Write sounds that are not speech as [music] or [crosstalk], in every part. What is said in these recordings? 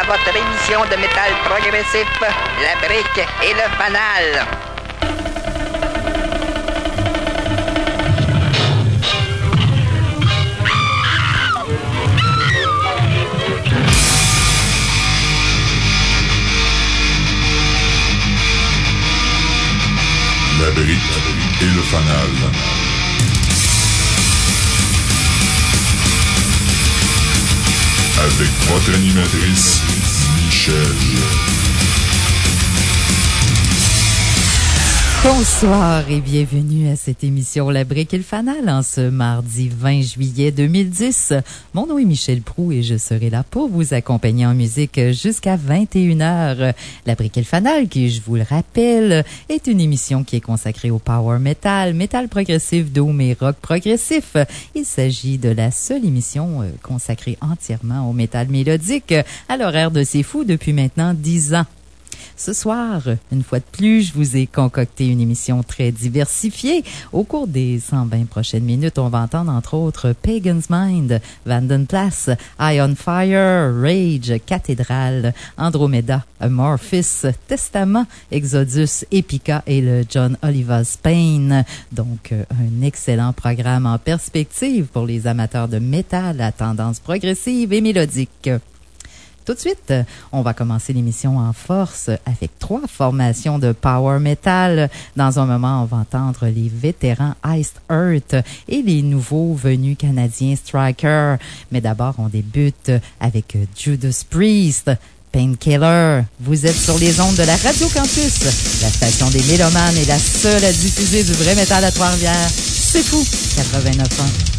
à votre émission de métal progressif, La Brique et le Fanal. La Brique et le Fanal. Avec votre animatrice, Michel. Bonsoir et bienvenue à cette émission La Brique et le Fanal en ce mardi 20 juillet 2010. Mon nom est Michel Prou et je serai là pour vous accompagner en musique jusqu'à 21h. La Brique et le Fanal, qui, je vous le rappelle, est une émission qui est consacrée au power metal, métal progressif, doom et rock progressif. Il s'agit de la seule émission euh, consacrée entièrement au métal mélodique à l'horaire de C'est Fou depuis maintenant 10 ans. Ce soir, une fois de plus, je vous ai concocté une émission très diversifiée. Au cours des 120 prochaines minutes, on va entendre entre autres Pagan's Mind, Vandenplass, Eye on Fire, Rage, Cathédrale, Andromeda, Amorphis, Testament, Exodus, Epica et le John Oliver Spain. Donc, un excellent programme en perspective pour les amateurs de métal à tendance progressive et mélodique. Tout de suite, on va commencer l'émission en force avec trois formations de power metal. Dans un moment, on va entendre les vétérans Iced Earth et les nouveaux venus canadiens Striker. Mais d'abord, on débute avec Judas Priest. Painkiller. Vous êtes sur les ondes de la Radio Campus. La station des Mélomanes est la seule à diffuser du vrai métal à Trois-Rivières. C'est fou! 89 ans.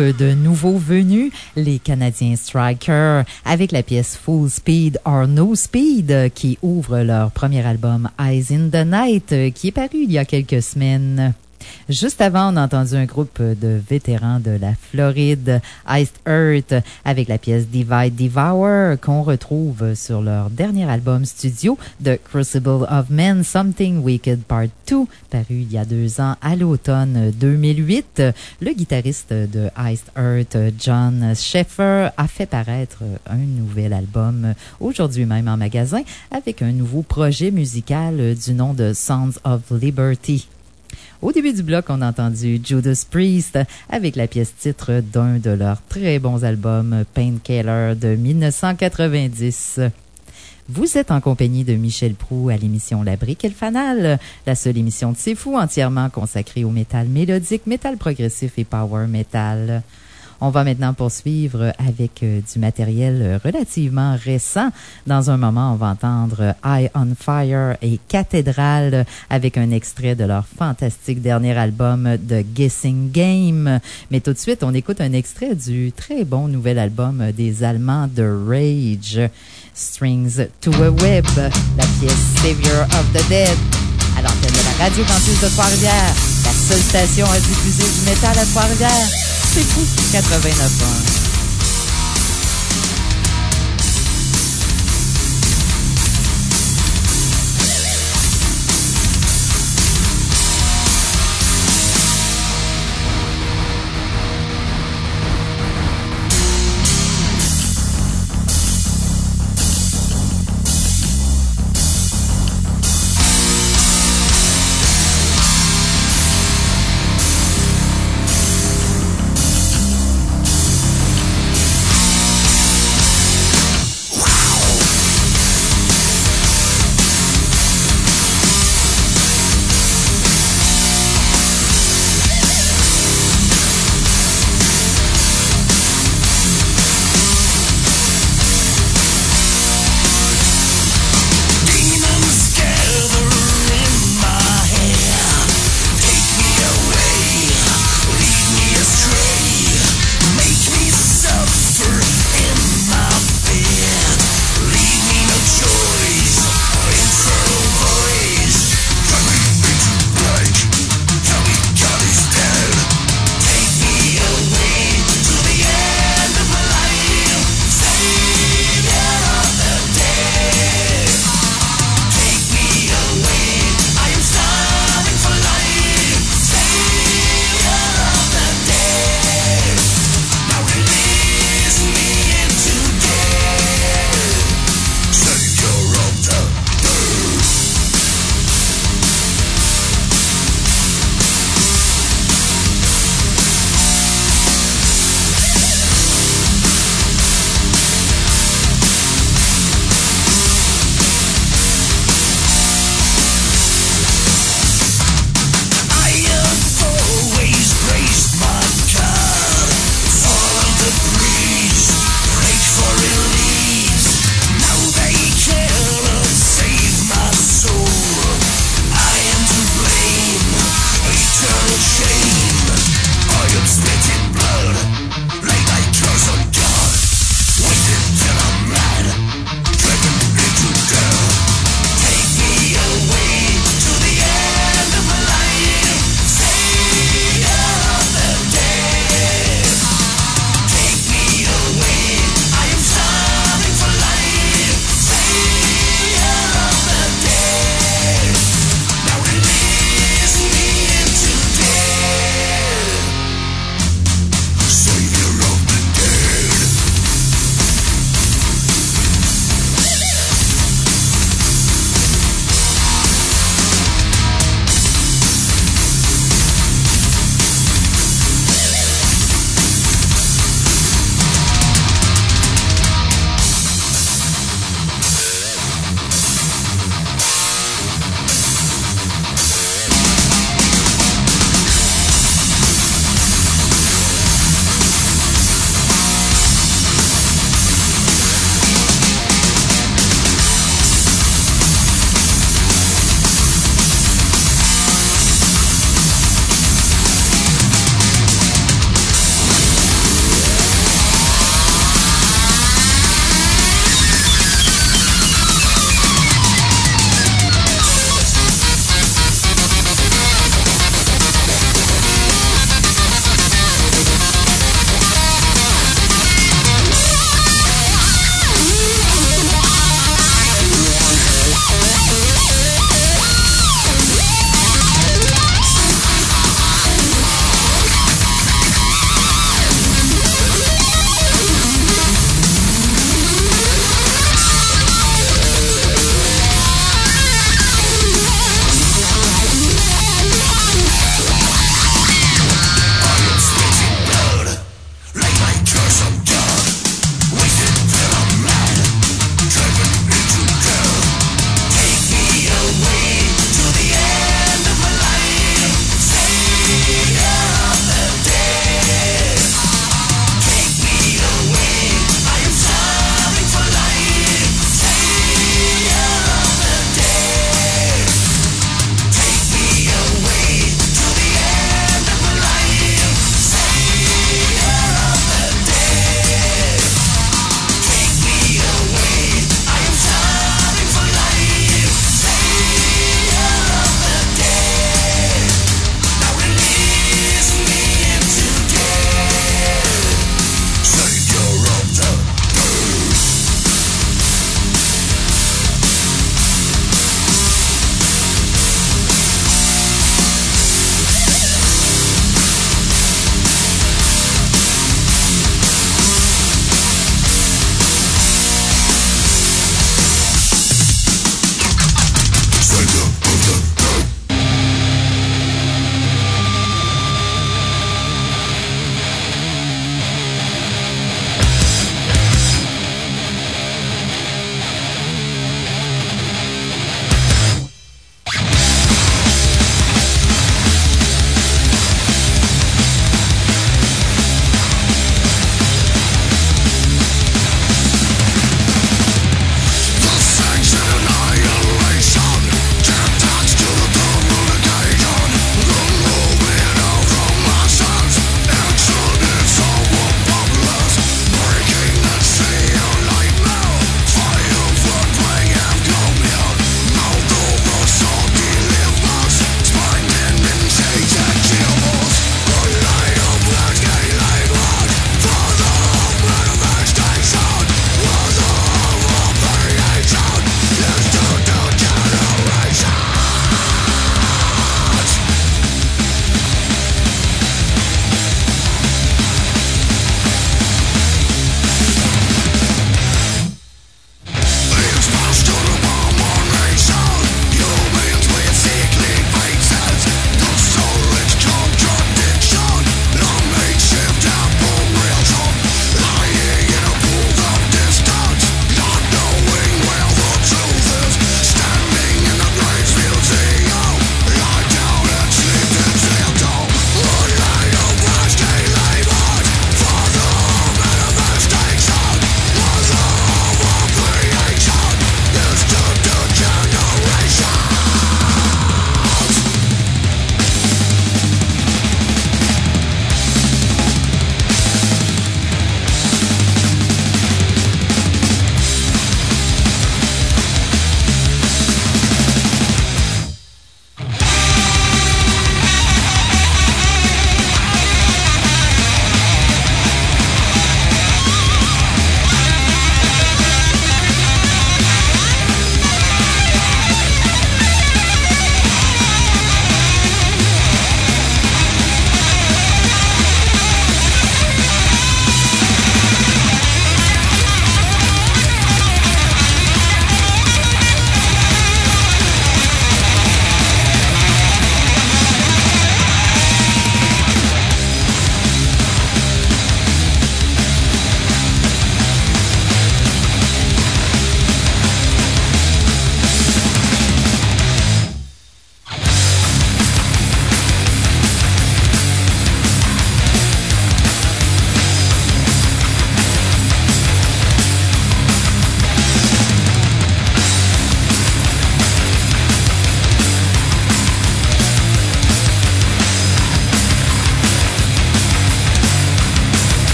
De nouveaux venus, les Canadiens Strikers, avec la pièce Full Speed or No Speed, qui ouvre leur premier album Eyes in the Night, qui est paru il y a quelques semaines. Juste avant, on a entendu un groupe de vétérans de la Floride, Iced Earth, avec la pièce Divide Devour, qu'on retrouve sur leur dernier album studio, The Crucible of Men, Something Wicked Part 2, paru il y a deux ans à l'automne 2008. Le guitariste de Iced Earth, John Sheffer, a fait paraître un nouvel album aujourd'hui même en magasin avec un nouveau projet musical du nom de Sons of Liberty. Au début du bloc, on a entendu Judas Priest avec la pièce titre d'un de leurs très bons albums, Painkiller de 1990. Vous êtes en compagnie de Michel Prou à l'émission La Brique et le Fanal, la seule émission de C'est Fou entièrement consacrée au métal mélodique, métal progressif et power metal. On va maintenant poursuivre avec euh, du matériel relativement récent. Dans un moment, on va entendre Eye on Fire et Cathédrale avec un extrait de leur fantastique dernier album The Guessing Game. Mais tout de suite, on écoute un extrait du très bon nouvel album des Allemands de Rage. Strings to a Web, la pièce Savior of the Dead, à l'antenne de la Radio Campus de Trois-Rivières, la seule station à diffuser du métal à Trois-Rivières. C'est fou, 89 ans.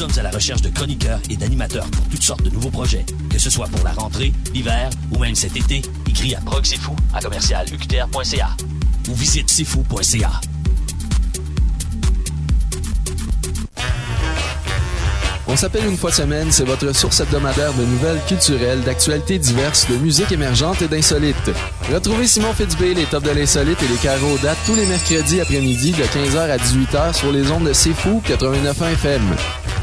Sommes à la recherche de chroniqueurs et d'animateurs pour toutes sortes de nouveaux projets. Que ce soit pour la rentrée, l'hiver ou même cet été, écris à proxifou à commercialuqtr.ca ou visite sifou.ca. On s'appelle une fois semaine, c'est votre source hebdomadaire de nouvelles culturelles, d'actualités diverses, de musique émergente et d'insolites. Retrouvez Simon Fitzbé, les tops de l'insolite et les carreaux datent tous les mercredis après-midi de 15h à 18h sur les ondes de C'est Fou 89.1 FM.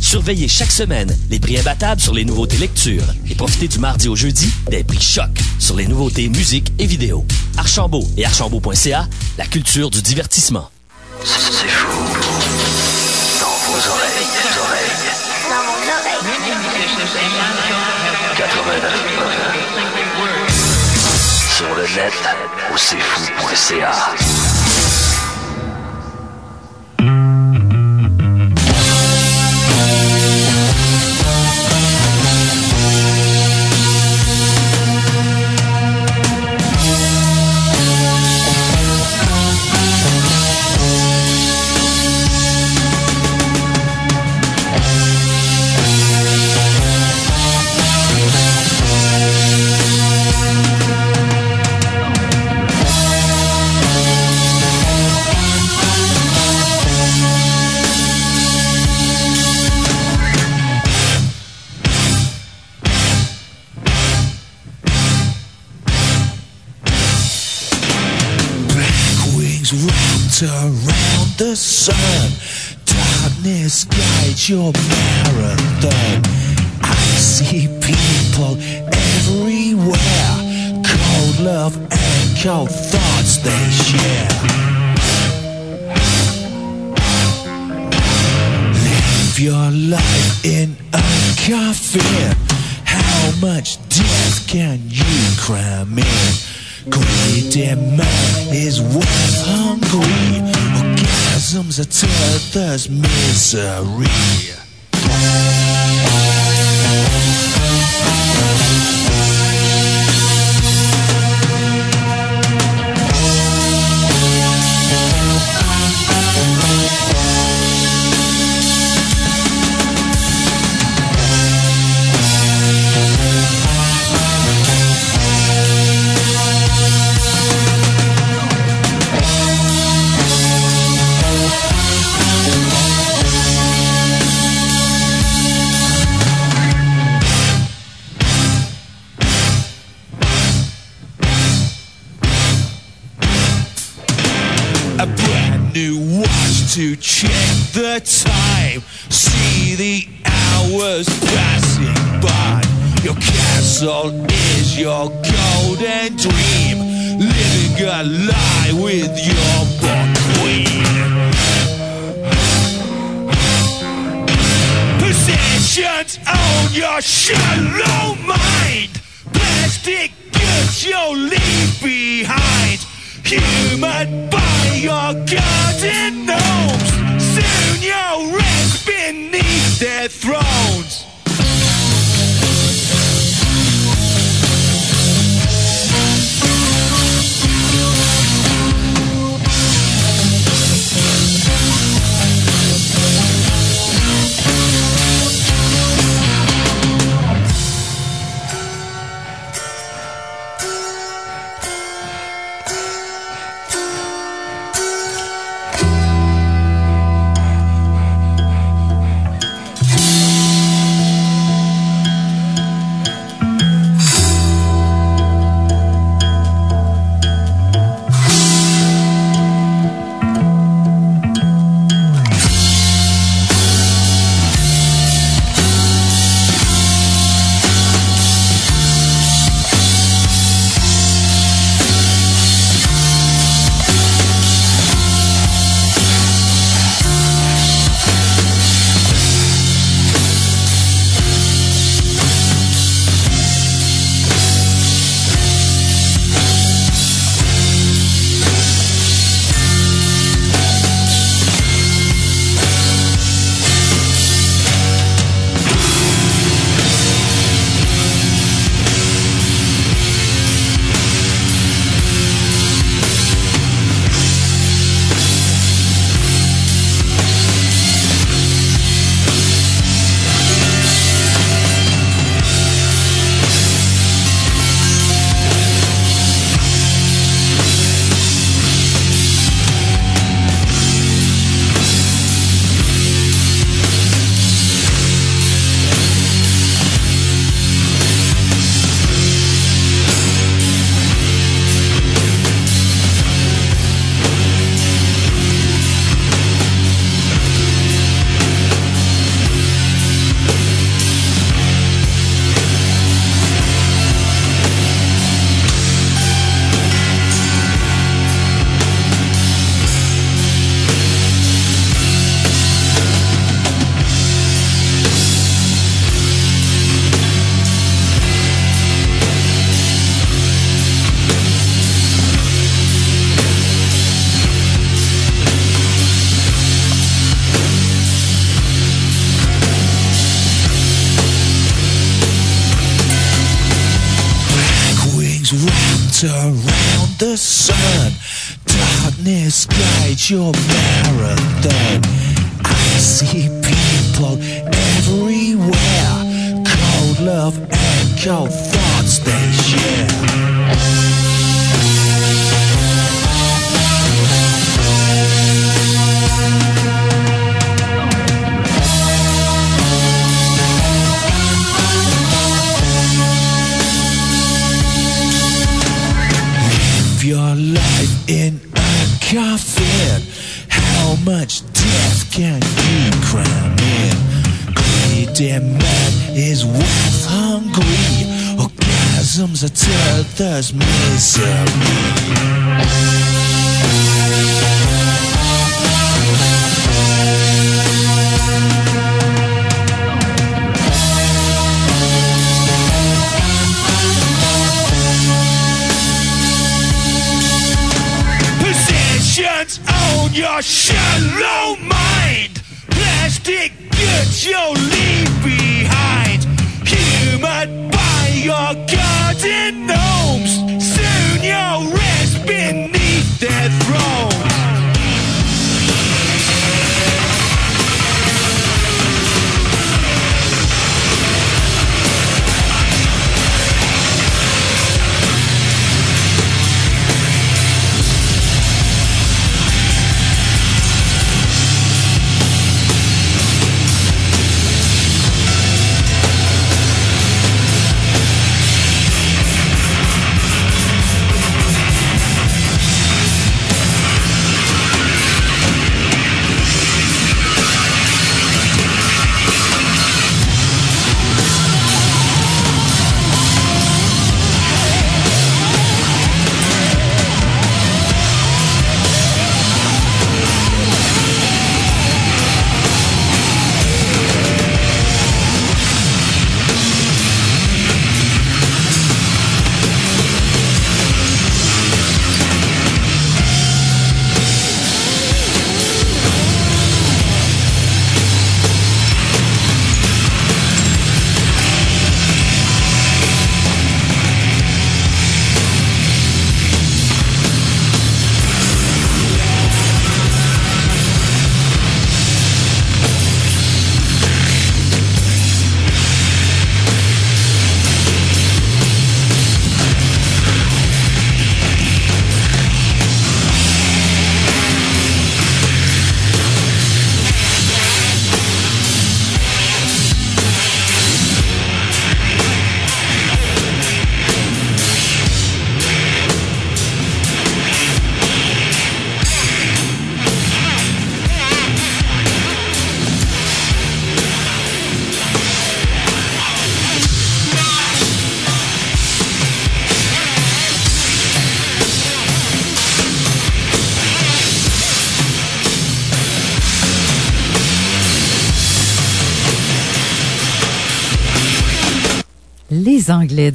Surveillez chaque semaine les prix imbattables sur les nouveautés lecture et profitez du mardi au jeudi des prix choc sur les nouveautés musique et vidéo. Archambault et archambault.ca, la culture du divertissement. C'est fou. Dans vos oreilles, oreilles. Dans mon oreille. 89. Sur le net, au c'est sun. Darkness guides your marathon. I see people everywhere. Cold love and cold thoughts they share. Live your life in a coffin. How much death can you cram in? Greedy man is worth hungry spasms a terror, there's misery. The time. See the hours passing by. Your castle is your golden dream. Living a lie with your book queen. Possessions on your shallow mind. Plastic goods you'll leave behind. Human by your garden gnomes. Soon you'll rest beneath their thrones.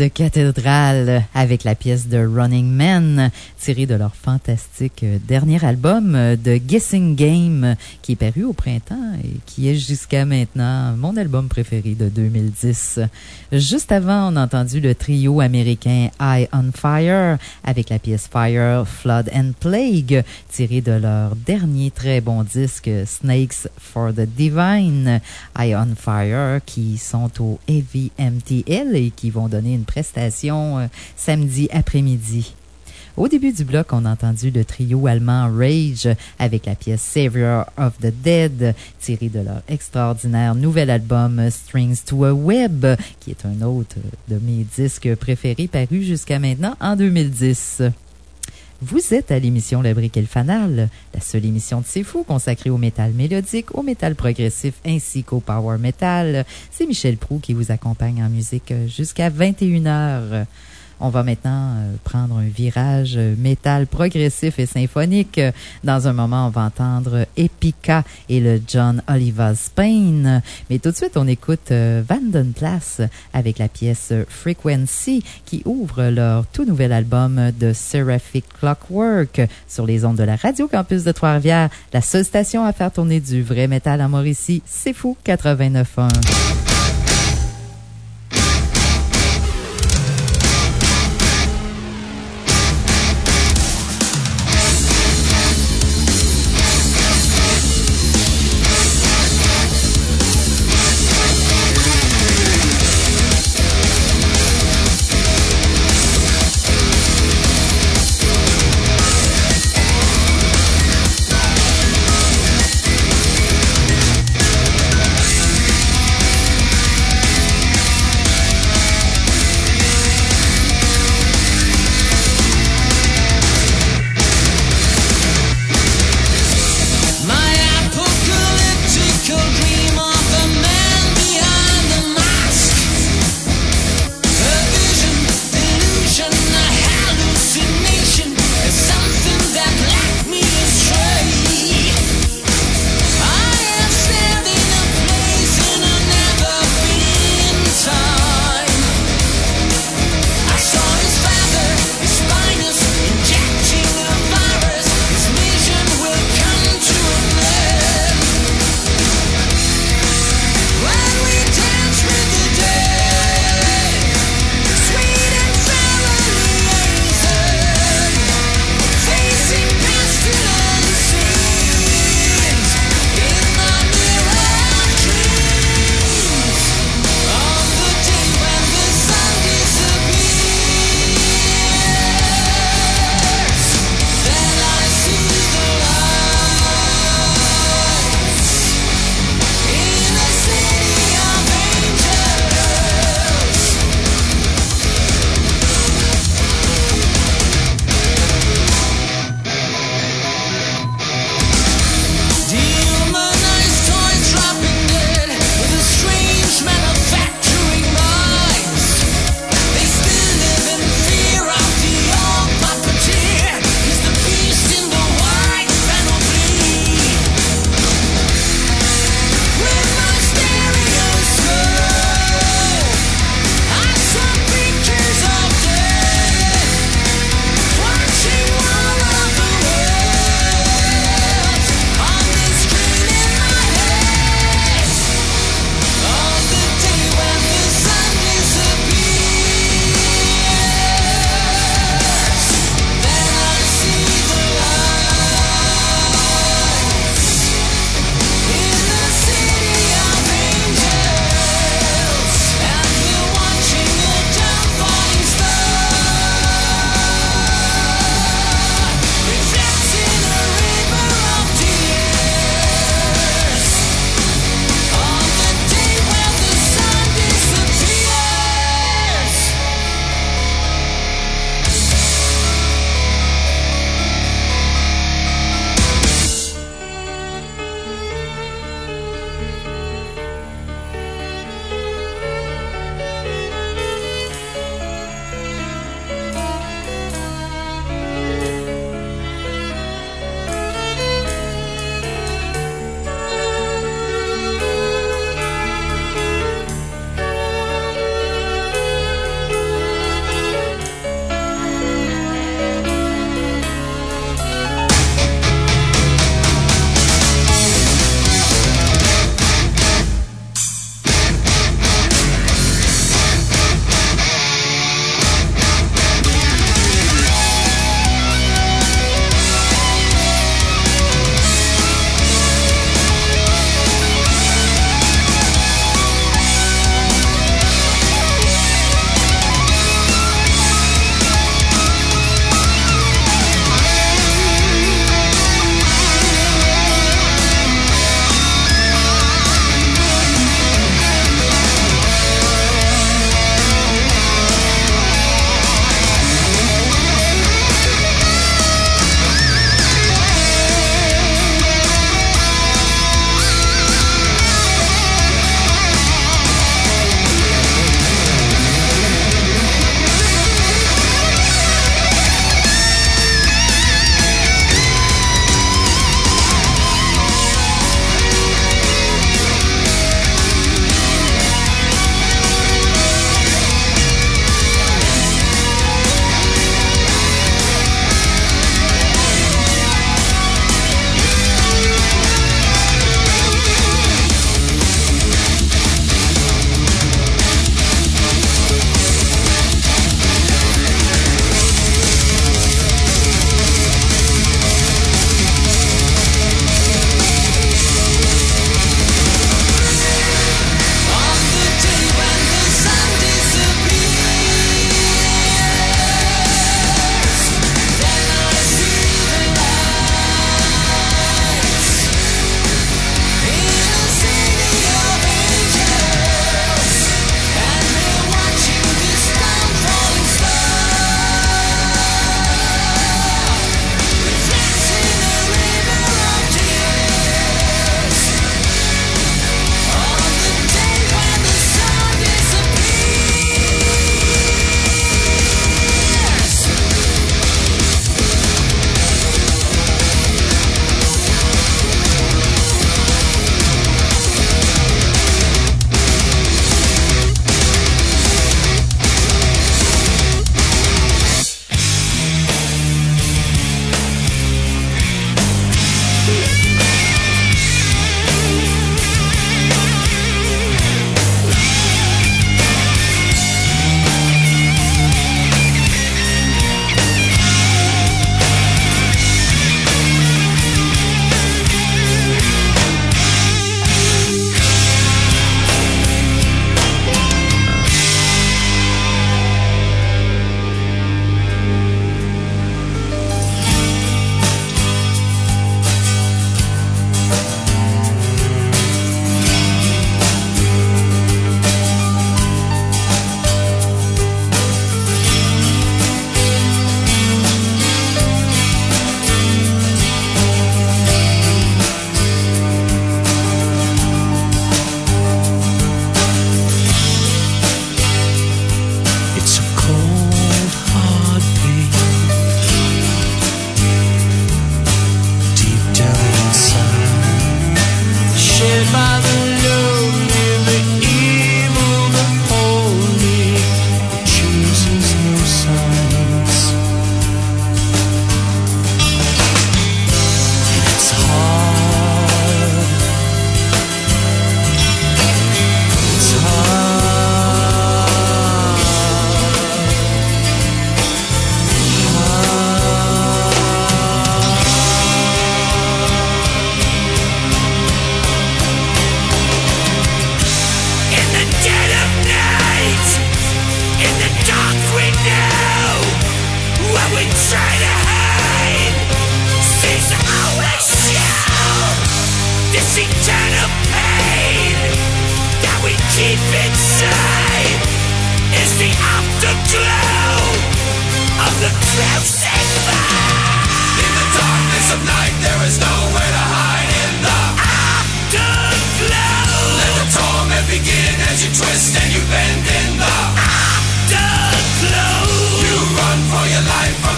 De Cathédrale avec la pièce de Running Man tirée de leur fantastique dernier album de Guessing Game qui est paru au printemps et qui est jusqu'à maintenant mon album préféré de 2010. Juste avant, on a entendu le trio américain Eye on Fire avec la pièce Fire, Flood and Plague tirée de leur dernier très bon disque Snakes for the Divine. Eye on Fire qui sont au Heavy MTL et qui vont donner une prestation euh, samedi après-midi. Au début du bloc, on a entendu le trio allemand Rage avec la pièce Savior of the Dead, tirée de leur extraordinaire nouvel album Strings to a Web, qui est un autre de mes disques préférés parus jusqu'à maintenant en 2010. Vous êtes à l'émission La Brique et le Fanal, la seule émission de C'est Fou consacrée au métal mélodique, au métal progressif ainsi qu'au power metal. C'est Michel Prou qui vous accompagne en musique jusqu'à 21h. On va maintenant euh, prendre un virage métal progressif et symphonique. Dans un moment, on va entendre Epica et le John Oliver Spain. Mais tout de suite, on écoute euh, Vandenplas avec la pièce Frequency qui ouvre leur tout nouvel album de Seraphic Clockwork sur les ondes de la Radio Campus de Trois-Rivières, la seule station à faire tourner du vrai métal à Mauricie. C'est fou, 89.1.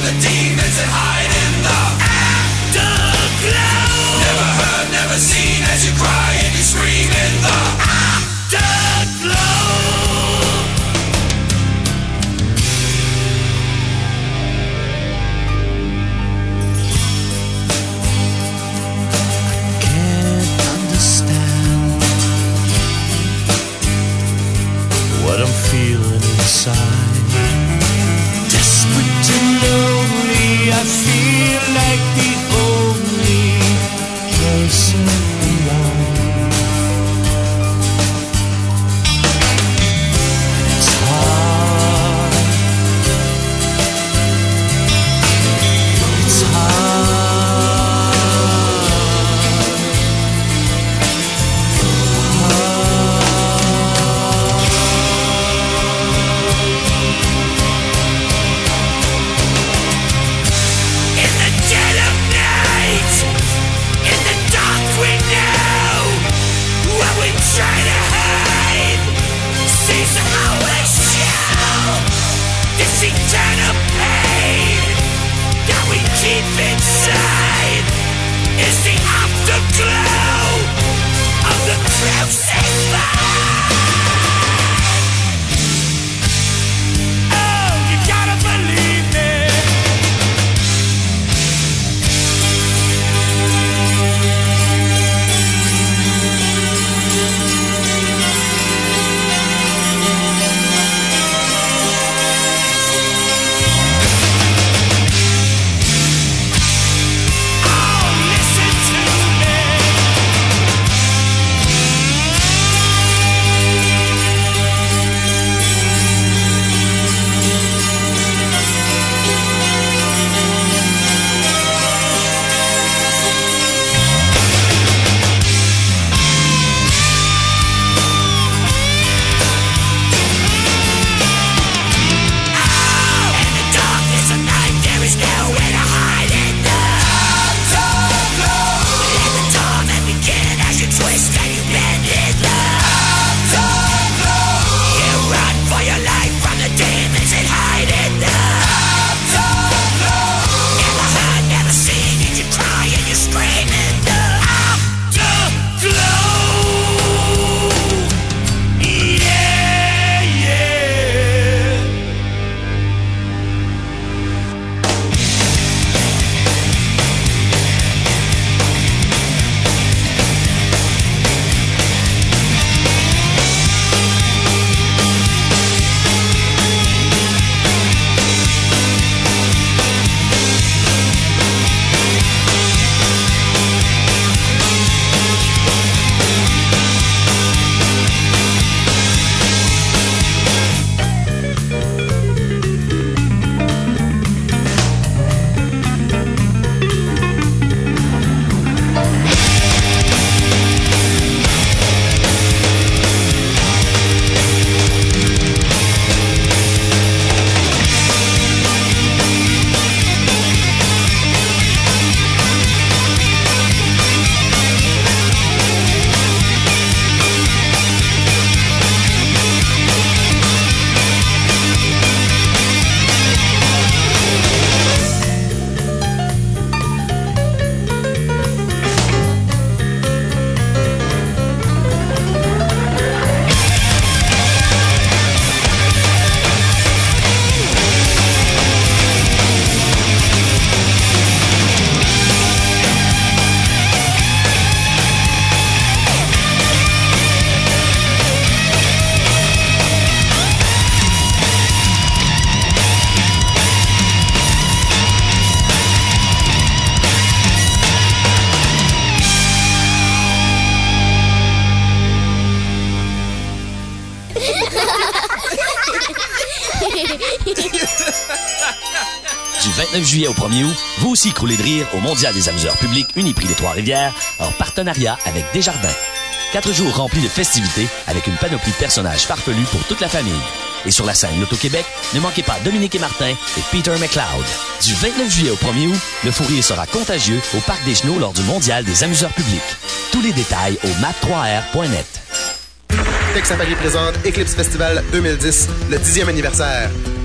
life juillet au 1er août, vous aussi croulez de rire au Mondial des amuseurs publics Uniprix des Trois-Rivières en partenariat avec Desjardins. Quatre jours remplis de festivités avec une panoplie de personnages farfelus pour toute la famille. Et sur la scène Loto-Québec, ne manquez pas Dominique et Martin et Peter McLeod. Du 29 juillet au 1er août, le fourrier sera contagieux au Parc des Chenaux lors du Mondial des amuseurs publics. Tous les détails au map3r.net. Tech Safari présente Eclipse Festival 2010, le 10e anniversaire.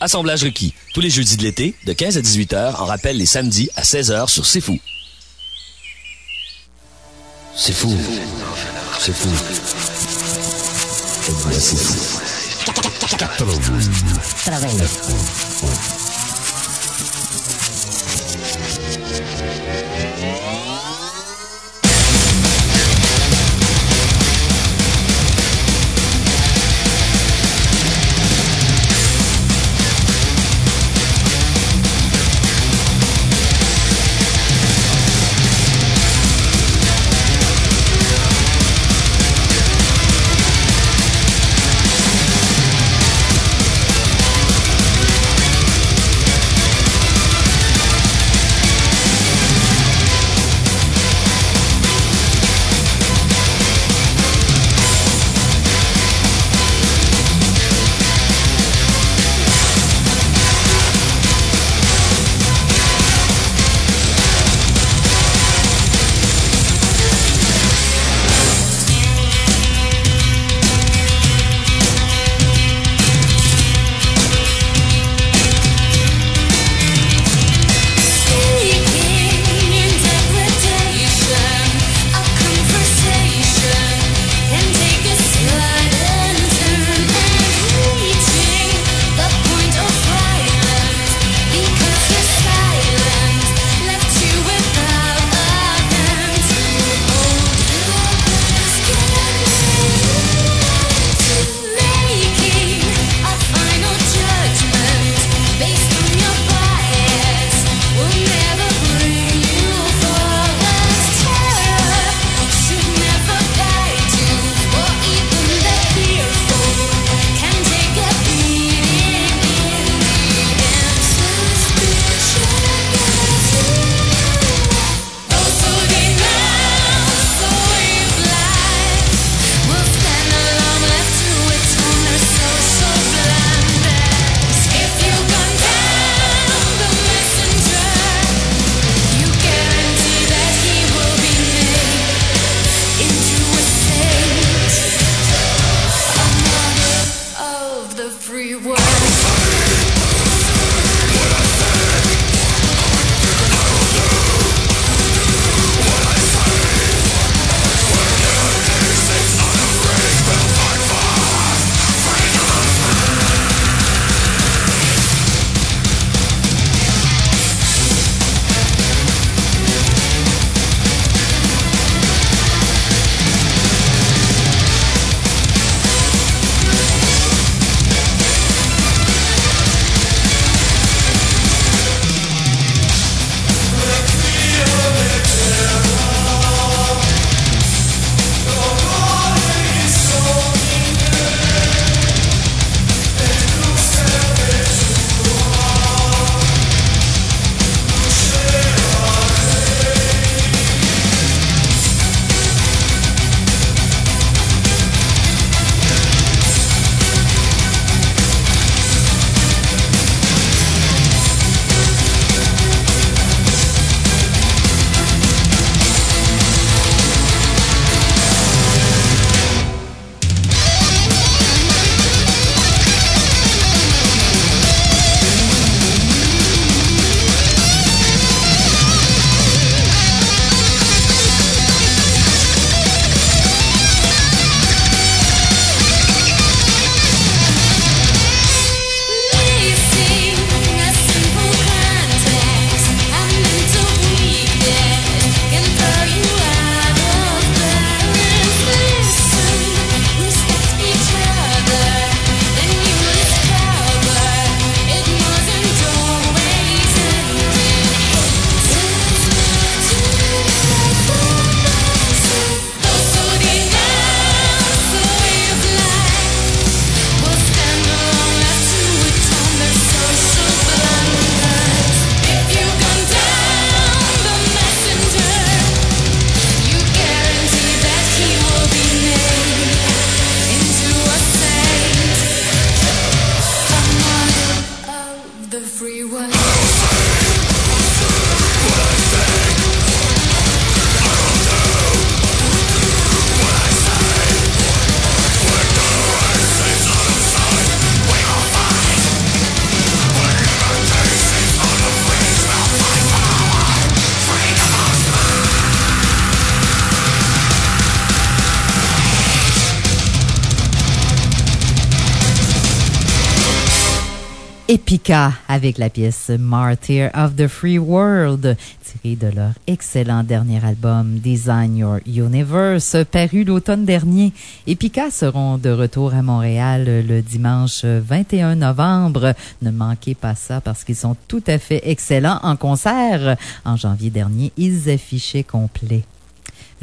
Assemblage requis. Tous les jeudis de l'été, de 15 à 18 heures, en rappel les samedis à 16 heures sur C'est Fou. C'est fou. C'est fou. Eh ben, c'est fou. Epica avec la pièce Martyr of the Free World, tirée de leur excellent dernier album Design Your Universe, paru l'automne dernier. Epica seront de retour à Montréal le dimanche 21 novembre. Ne manquez pas ça parce qu'ils sont tout à fait excellents en concert. En janvier dernier, ils affichaient complet.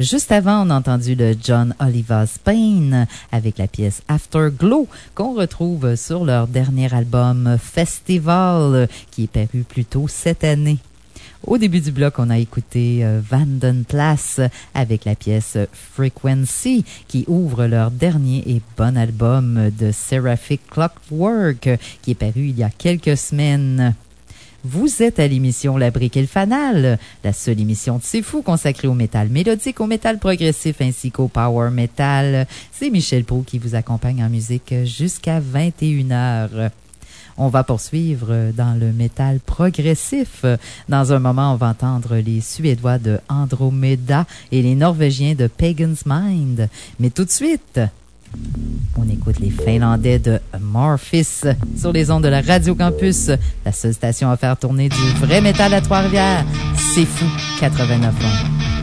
Juste avant, on a entendu le John Oliva Spain avec la pièce Afterglow qu'on retrouve sur leur dernier album Festival qui est paru plus tôt cette année. Au début du bloc, on a écouté euh, Vanden Place avec la pièce Frequency qui ouvre leur dernier et bon album de Seraphic Clockwork qui est paru il y a quelques semaines. Vous êtes à l'émission La Brique et le Fanal, la seule émission de C'est Fou consacrée au métal mélodique, au métal progressif ainsi qu'au power metal. C'est Michel Pro qui vous accompagne en musique jusqu'à 21h. On va poursuivre dans le métal progressif. Dans un moment, on va entendre les Suédois de Andromeda et les Norvégiens de Pagan's Mind. Mais tout de suite, on écoute les Finlandais de Morphis sur les ondes de la Radio Campus, la seule station à faire tourner du vrai métal à Trois-Rivières. C'est fou, 89 ans.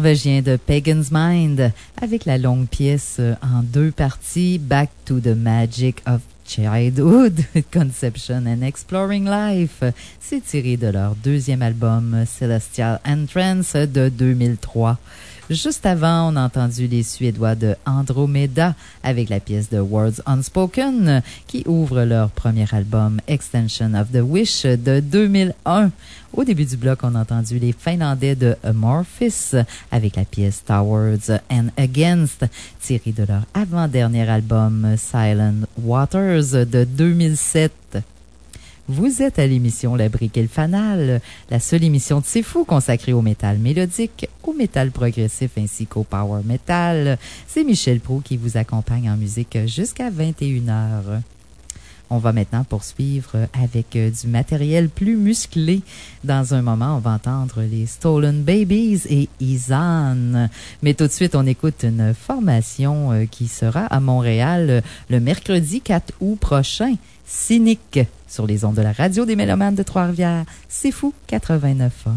Les Norvégiens de Pagan's Mind avec la longue pièce euh, en deux parties Back to the Magic of Childhood, [laughs] Conception and Exploring Life. C'est tiré de leur deuxième album Celestial Entrance de 2003. Juste avant, on a entendu les Suédois de Andromeda avec la pièce de Words Unspoken qui ouvre leur premier album Extension of the Wish de 2001. Au début du bloc, on a entendu les Finlandais de Amorphis avec la pièce Towers and Against tirée de leur avant-dernier album Silent Waters de 2007. Vous êtes à l'émission La Brique et le Fanal, la seule émission de C'est Fou consacrée au métal mélodique, au métal progressif ainsi qu'au power metal. C'est Michel Pro qui vous accompagne en musique jusqu'à 21h. On va maintenant poursuivre avec du matériel plus musclé. Dans un moment, on va entendre les Stolen Babies et Izan. Mais tout de suite, on écoute une formation euh, qui sera à Montréal le mercredi 4 août prochain. Cynique sur les ondes de la radio des Mélomanes de Trois-Rivières. C'est fou, 89 ans.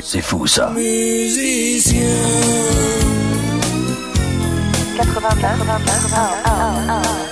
c'est fou ça. Musicien. Ah, ah, ah,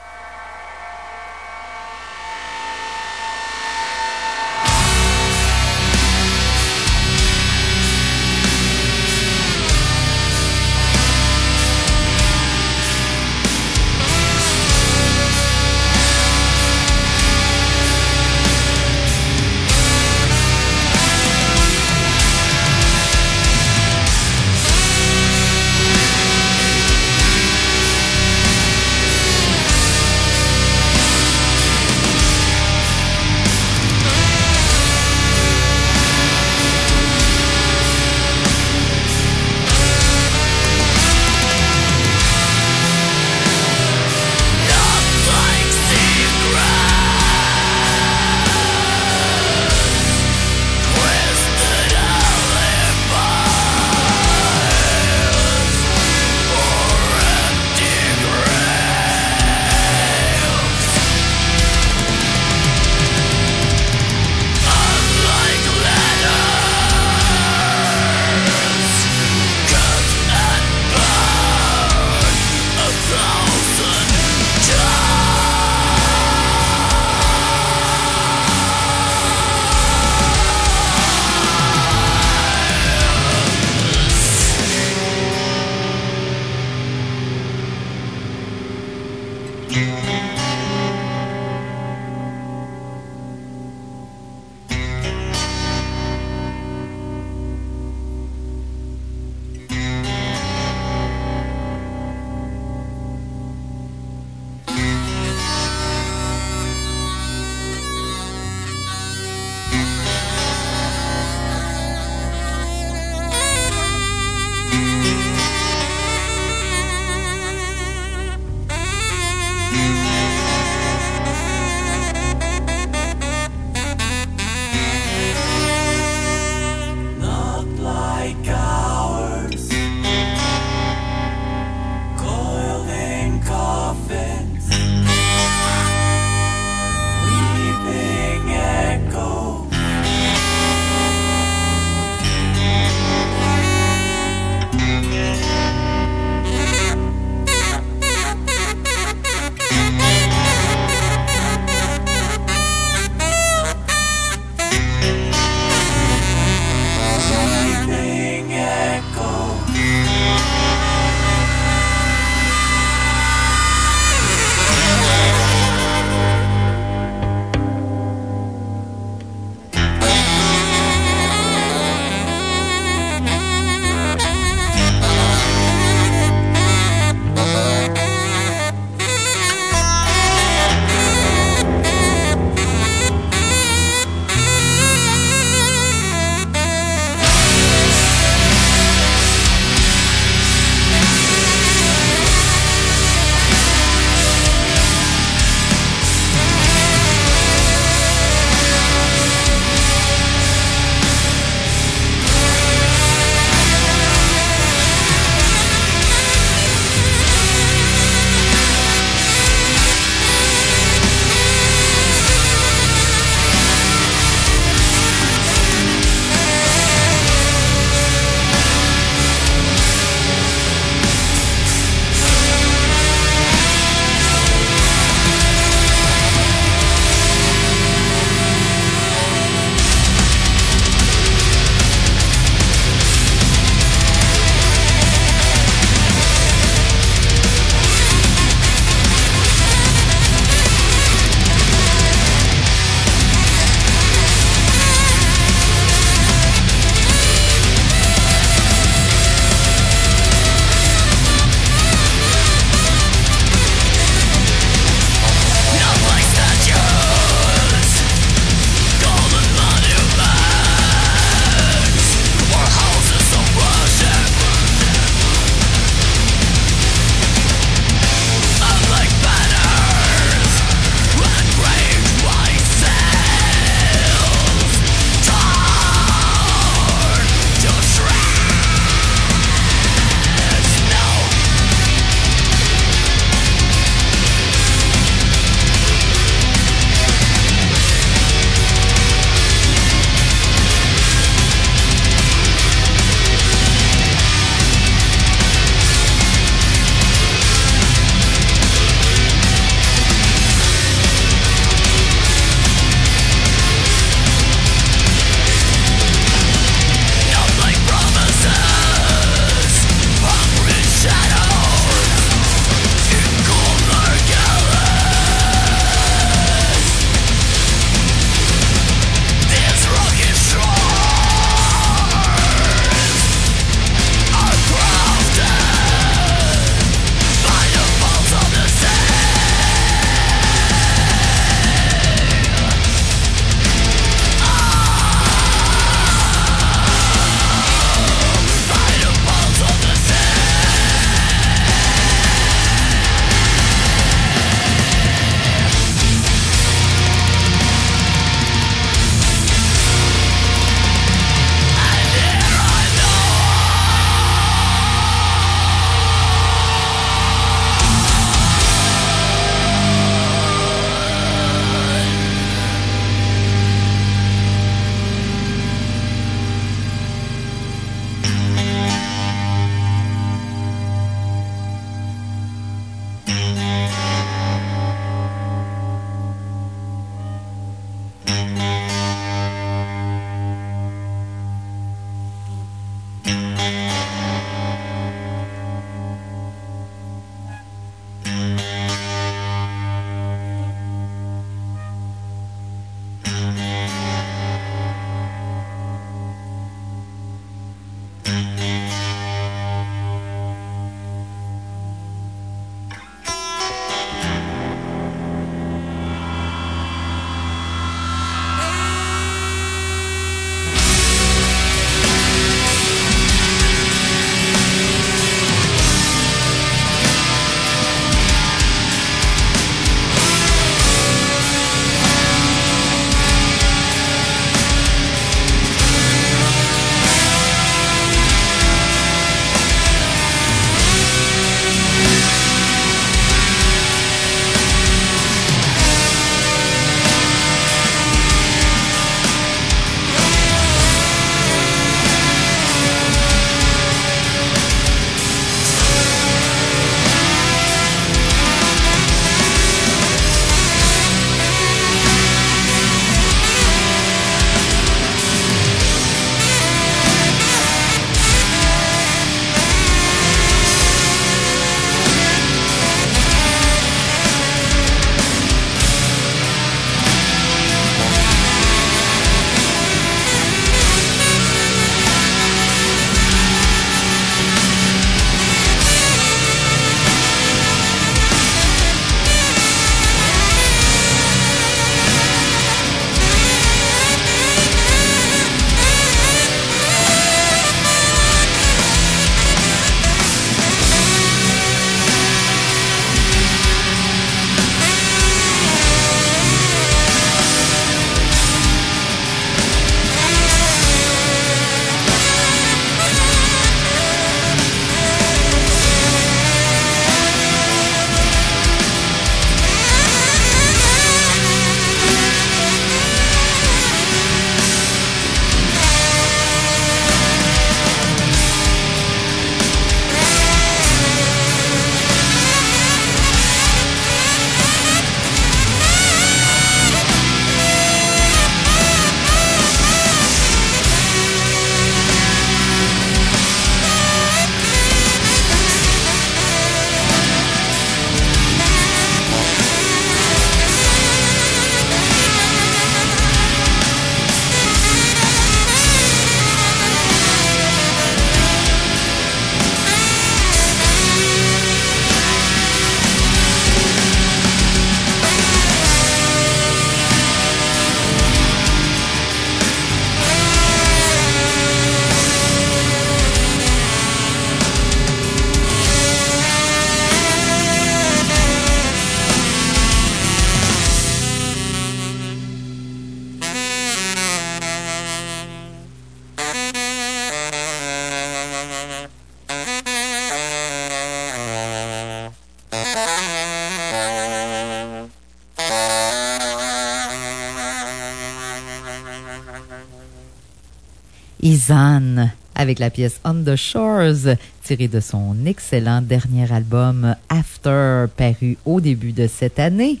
Izan avec la pièce On the Shores, tirée de son excellent dernier album After, paru au début de cette année.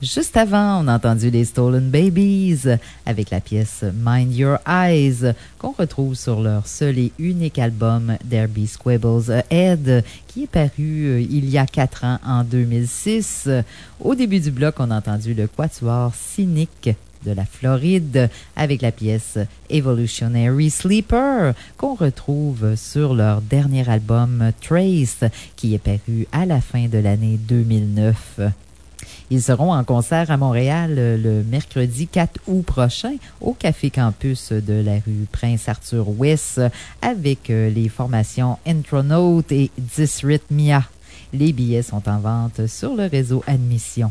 Juste avant, on a entendu les Stolen Babies avec la pièce Mind Your Eyes qu'on retrouve sur leur seul et unique album Be Squibbles Ahead qui est paru euh, il y a quatre ans en 2006. Au début du bloc, on a entendu le quatuor cynique de la Floride avec la pièce Evolutionary Sleeper qu'on retrouve sur leur dernier album Trace qui est paru à la fin de l'année 2009. Ils seront en concert à Montréal le mercredi 4 août prochain au Café Campus de la rue Prince-Arthur-Ouest avec euh, les formations Intronaut et Dysrhythmia. Les billets sont en vente sur le réseau Admission.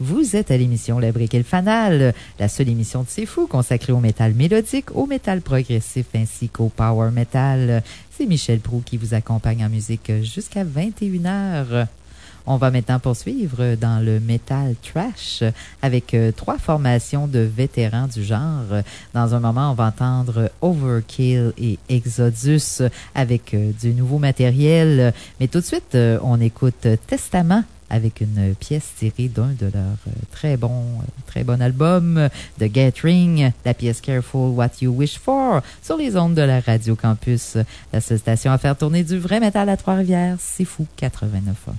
Vous êtes à l'émission La Brique et le Fanal, la seule émission de C'est Fou consacrée au métal mélodique, au métal progressif ainsi qu'au power metal. C'est Michel Prou qui vous accompagne en musique jusqu'à 21h. On va maintenant poursuivre dans le metal trash avec euh, trois formations de vétérans du genre. Dans un moment, on va entendre Overkill et Exodus avec euh, du nouveau matériel. Mais tout de suite, euh, on écoute Testament avec une pièce tirée d'un de leurs très bons, très bon album de Gathering, la pièce Careful What You Wish For, sur les ondes de la Radio Campus. La seule station à faire tourner du vrai métal à Trois-Rivières, c'est fou, 89 ans.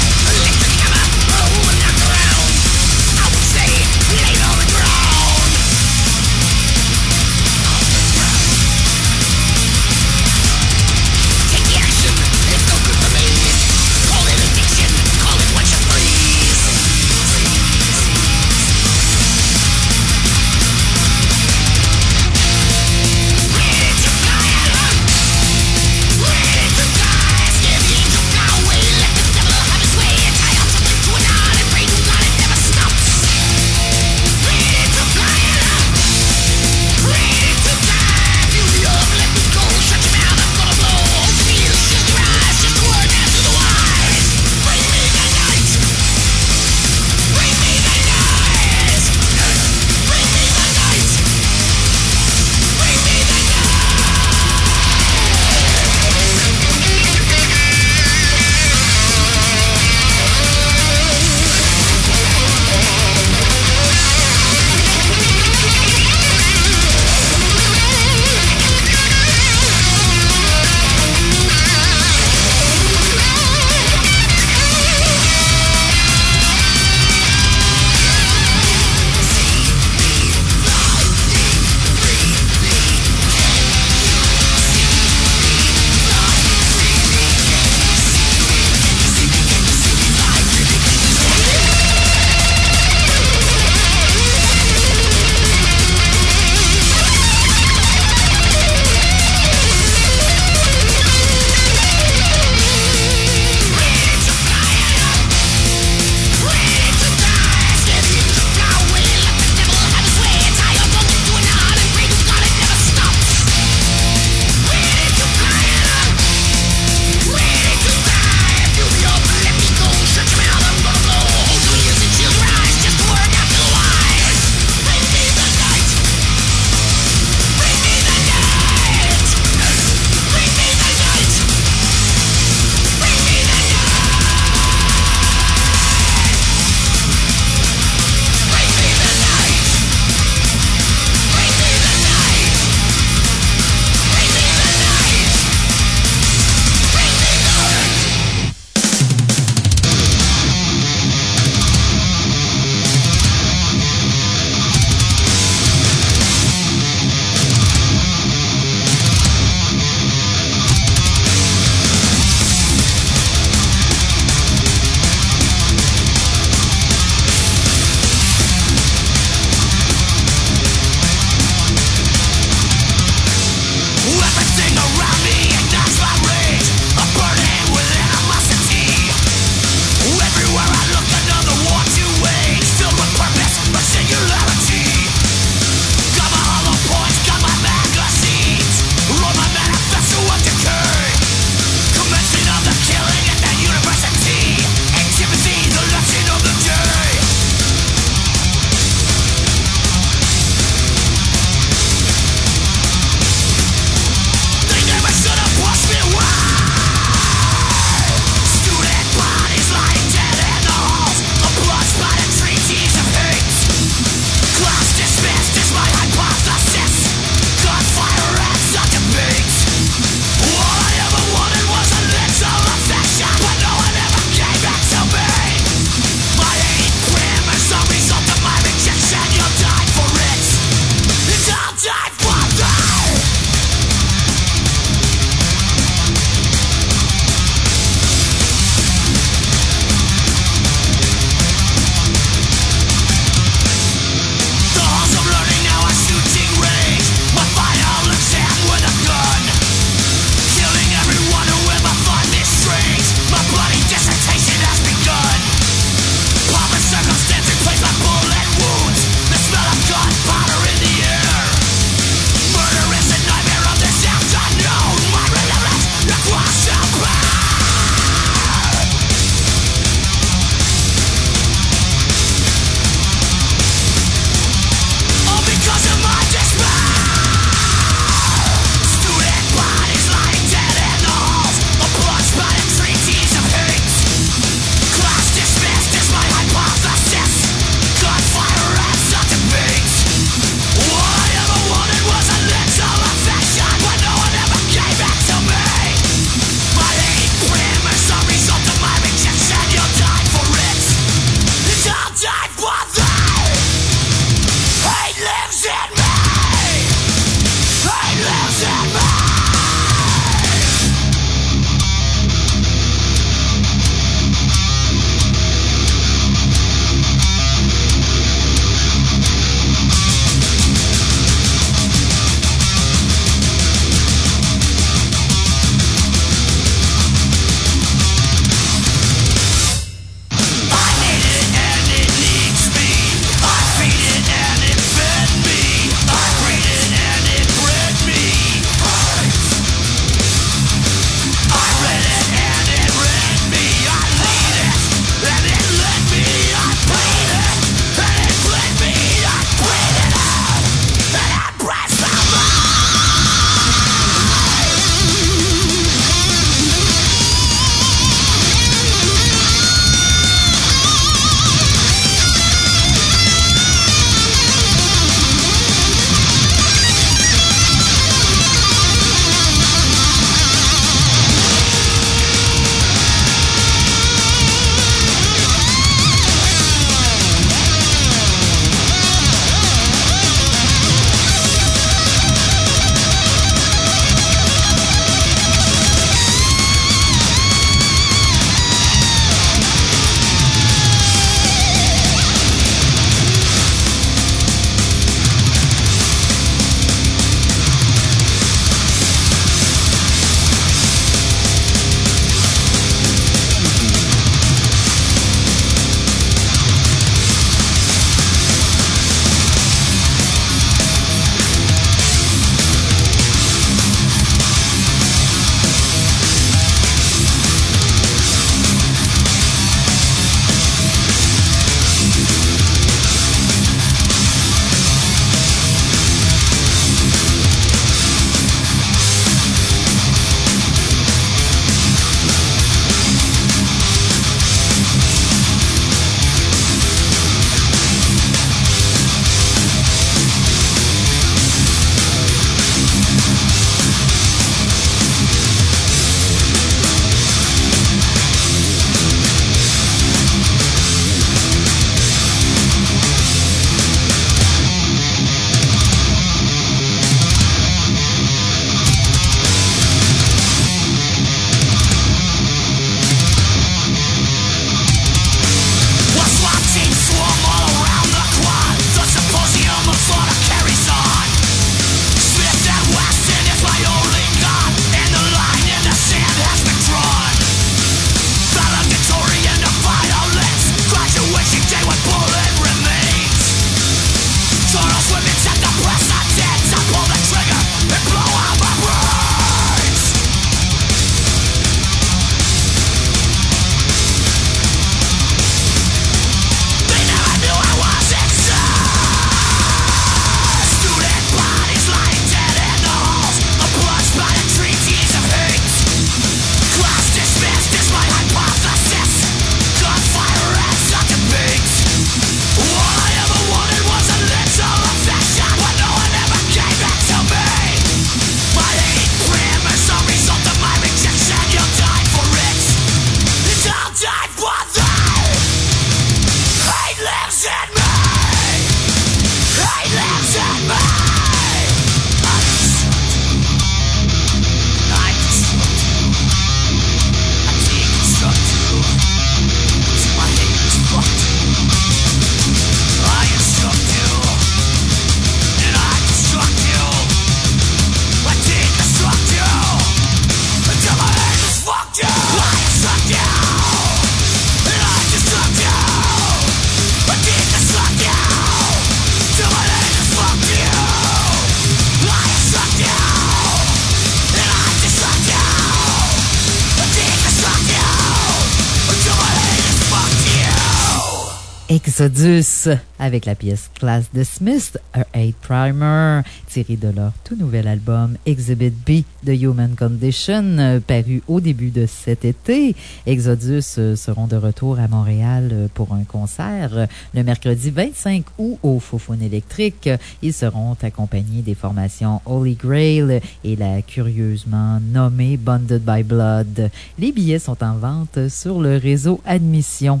Exodus avec la pièce Class Dismissed, A 8 Primer, tiré de leur tout nouvel album Exhibit B The Human Condition, euh, paru au début de cet été. Exodus euh, seront de retour à Montréal euh, pour un concert le mercredi 25 août au Fofone électrique. Ils seront accompagnés des formations Holy Grail et la curieusement nommée Bonded by Blood. Les billets sont en vente sur le réseau Admission.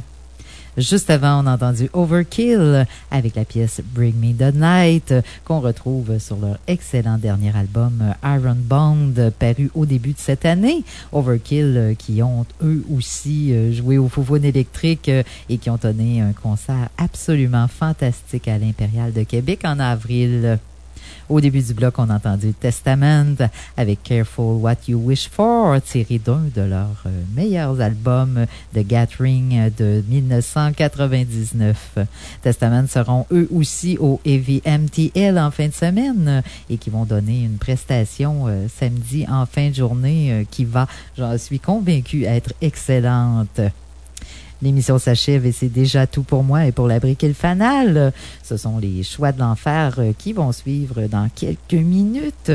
Juste avant, on a entendu Overkill avec la pièce Bring Me the Night qu'on retrouve sur leur excellent dernier album Iron Bond paru au début de cette année. Overkill qui ont eux aussi euh, joué au Foufoune électrique euh, et qui ont donné un concert absolument fantastique à l'Impérial de Québec en avril. Au début du bloc, on a entendu Testament avec Careful What You Wish For, tiré d'un de leurs euh, meilleurs albums de Gathering de 1999. Testament seront eux aussi au Heavy MTL en fin de semaine et qui vont donner une prestation euh, samedi en fin de journée euh, qui va, j'en suis convaincu, être excellente. L'émission s'achève et c'est déjà tout pour moi et pour la brique et le fanal. Ce sont les choix de l'enfer euh, qui vont suivre dans quelques minutes.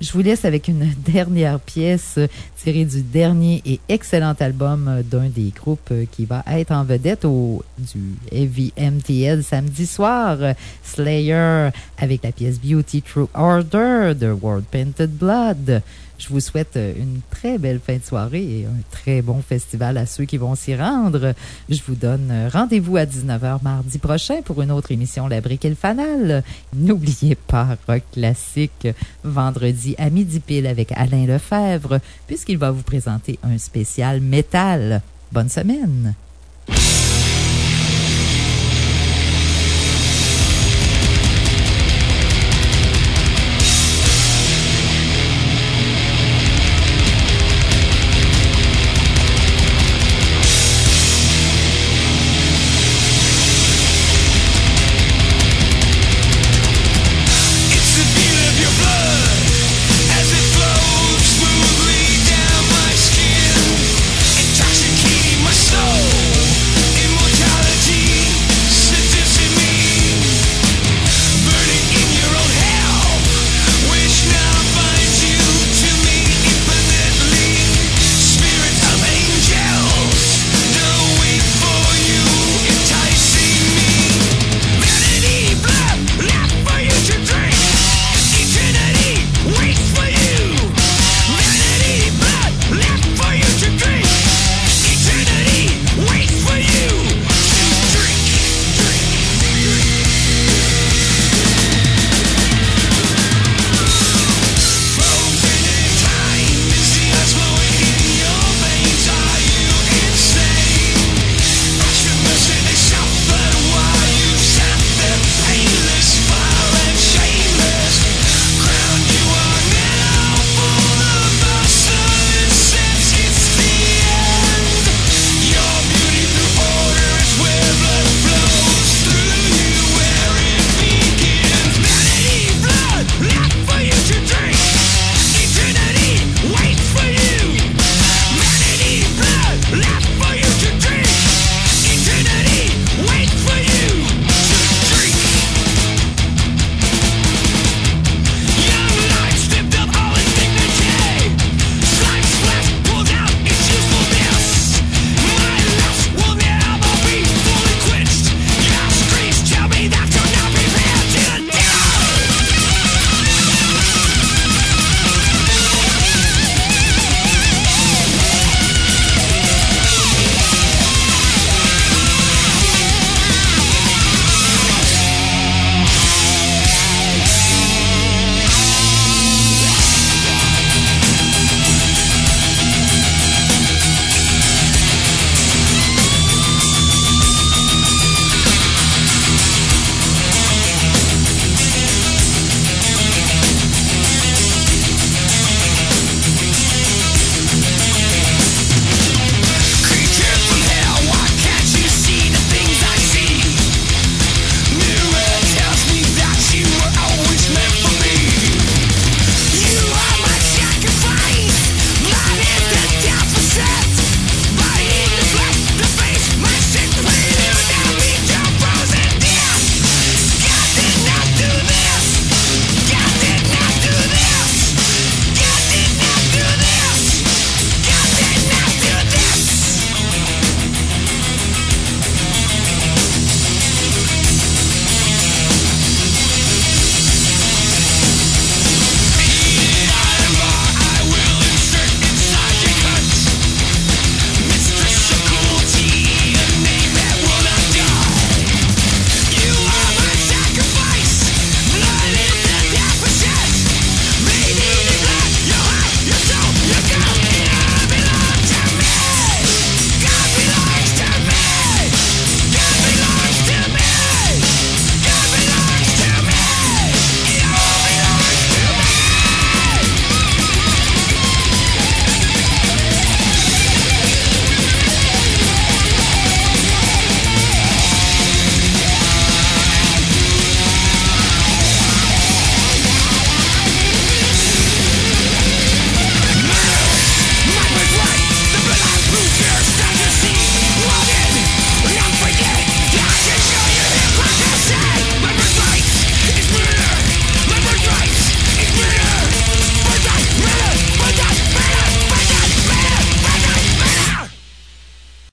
Je vous laisse avec une [laughs] dernière pièce tirée du dernier et excellent album d'un des groupes qui va être en vedette au du Heavy MTL samedi soir, Slayer, avec la pièce Beauty True Order de World Painted Blood. Je vous souhaite une très belle fin de soirée et un très bon festival à ceux qui vont s'y rendre. Je vous donne rendez-vous à 19h mardi prochain pour une autre émission La Brique et le Fanal. N'oubliez pas Rock Classique vendredi à midi pile avec Alain Lefebvre puisqu'il va vous présenter un spécial métal. Bonne semaine!